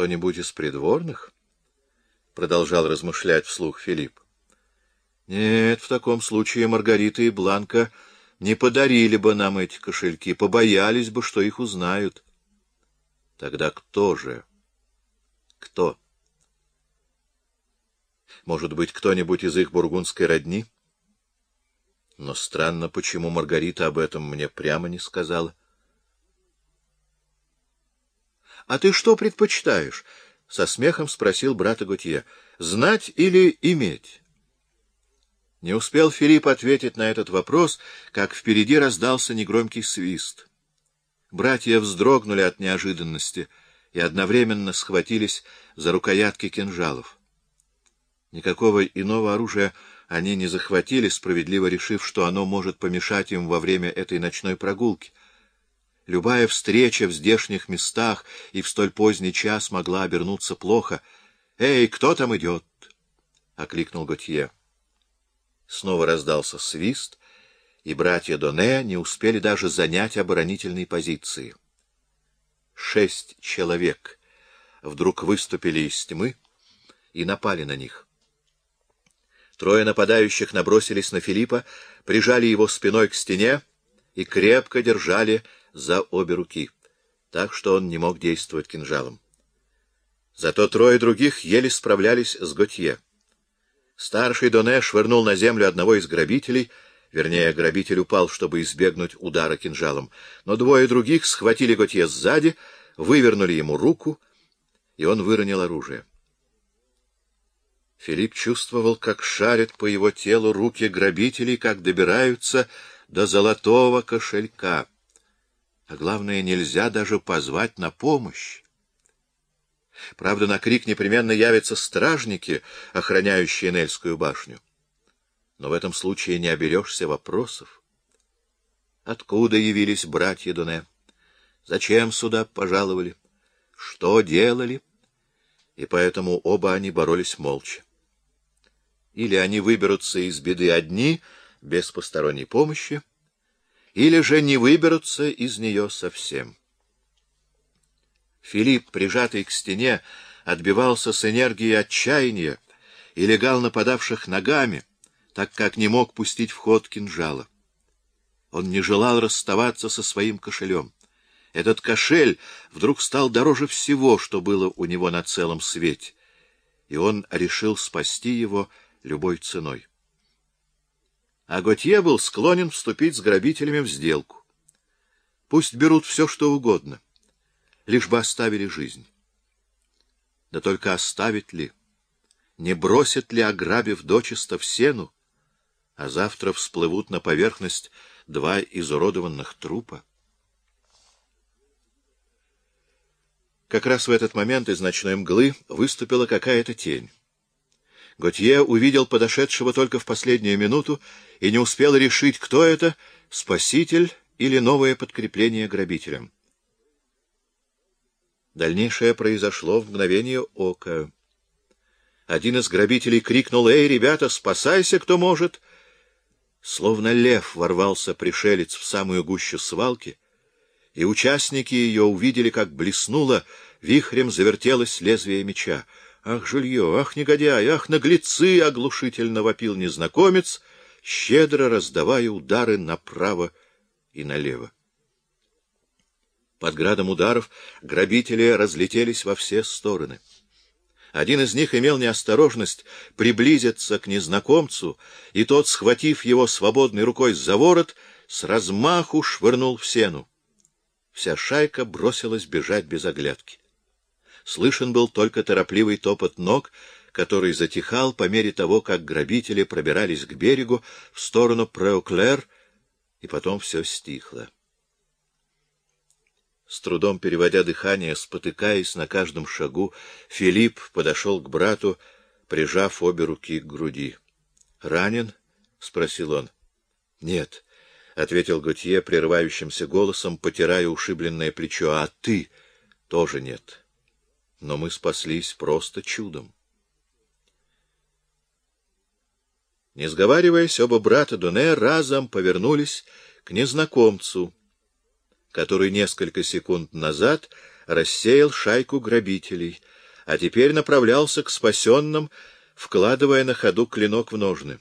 Кто-нибудь из придворных? — продолжал размышлять вслух Филипп. — Нет, в таком случае Маргарита и Бланка не подарили бы нам эти кошельки, побоялись бы, что их узнают. Тогда кто же? Кто? Может быть, кто-нибудь из их бургундской родни? Но странно, почему Маргарита об этом мне прямо не сказала. — А ты что предпочитаешь? — со смехом спросил брата Готье. — Знать или иметь? Не успел Филипп ответить на этот вопрос, как впереди раздался негромкий свист. Братья вздрогнули от неожиданности и одновременно схватились за рукоятки кинжалов. Никакого иного оружия они не захватили, справедливо решив, что оно может помешать им во время этой ночной прогулки. Любая встреча в здешних местах и в столь поздний час могла обернуться плохо. «Эй, кто там идет?» — окликнул Готье. Снова раздался свист, и братья Доне не успели даже занять оборонительные позиции. Шесть человек вдруг выступили из тьмы и напали на них. Трое нападающих набросились на Филиппа, прижали его спиной к стене и крепко держали за обе руки, так что он не мог действовать кинжалом. Зато трое других еле справлялись с Готье. Старший Доне швырнул на землю одного из грабителей, вернее, грабитель упал, чтобы избегнуть удара кинжалом, но двое других схватили Готье сзади, вывернули ему руку, и он выронил оружие. Филипп чувствовал, как шарят по его телу руки грабителей, как добираются до золотого кошелька. А главное, нельзя даже позвать на помощь. Правда, на крик непременно явятся стражники, охраняющие Нельскую башню. Но в этом случае не оберешься вопросов. Откуда явились братья Дуне? Зачем сюда пожаловали? Что делали? И поэтому оба они боролись молча. Или они выберутся из беды одни, без посторонней помощи, или же не выберутся из нее совсем. Филипп, прижатый к стене, отбивался с энергией отчаяния и легал нападавших ногами, так как не мог пустить в ход кинжала. Он не желал расставаться со своим кошелем. Этот кошель вдруг стал дороже всего, что было у него на целом свете, и он решил спасти его любой ценой. А Готье был склонен вступить с грабителями в сделку. Пусть берут все, что угодно — лишь бы оставили жизнь. Да только оставить ли? Не бросят ли, ограбив дочисто в сену, а завтра всплывут на поверхность два изуродованных трупа? Как раз в этот момент из ночной мглы выступила какая-то тень. Готье увидел подошедшего только в последнюю минуту и не успел решить, кто это — спаситель или новое подкрепление грабителям. Дальнейшее произошло в мгновение ока. Один из грабителей крикнул «Эй, ребята, спасайся, кто может!» Словно лев ворвался пришелец в самую гущу свалки, и участники ее увидели, как блеснуло, вихрем завертелось лезвие меча. «Ах, жилье! Ах, негодяй! Ах, наглецы!» — оглушительно вопил незнакомец, щедро раздавая удары направо и налево. Под градом ударов грабители разлетелись во все стороны. Один из них имел неосторожность приблизиться к незнакомцу, и тот, схватив его свободной рукой за ворот, с размаху швырнул в сену. Вся шайка бросилась бежать без оглядки. Слышен был только торопливый топот ног, который затихал по мере того, как грабители пробирались к берегу в сторону Преоклер, и потом все стихло. С трудом переводя дыхание, спотыкаясь на каждом шагу, Филипп подошел к брату, прижав обе руки к груди. — Ранен? — спросил он. — Нет, — ответил Готье прерывающимся голосом, потирая ушибленное плечо. — А ты? — Тоже нет. Но мы спаслись просто чудом. Не сговариваясь, оба брата Дуне разом повернулись к незнакомцу — который несколько секунд назад рассеял шайку грабителей, а теперь направлялся к спасенным, вкладывая на ходу клинок в ножны.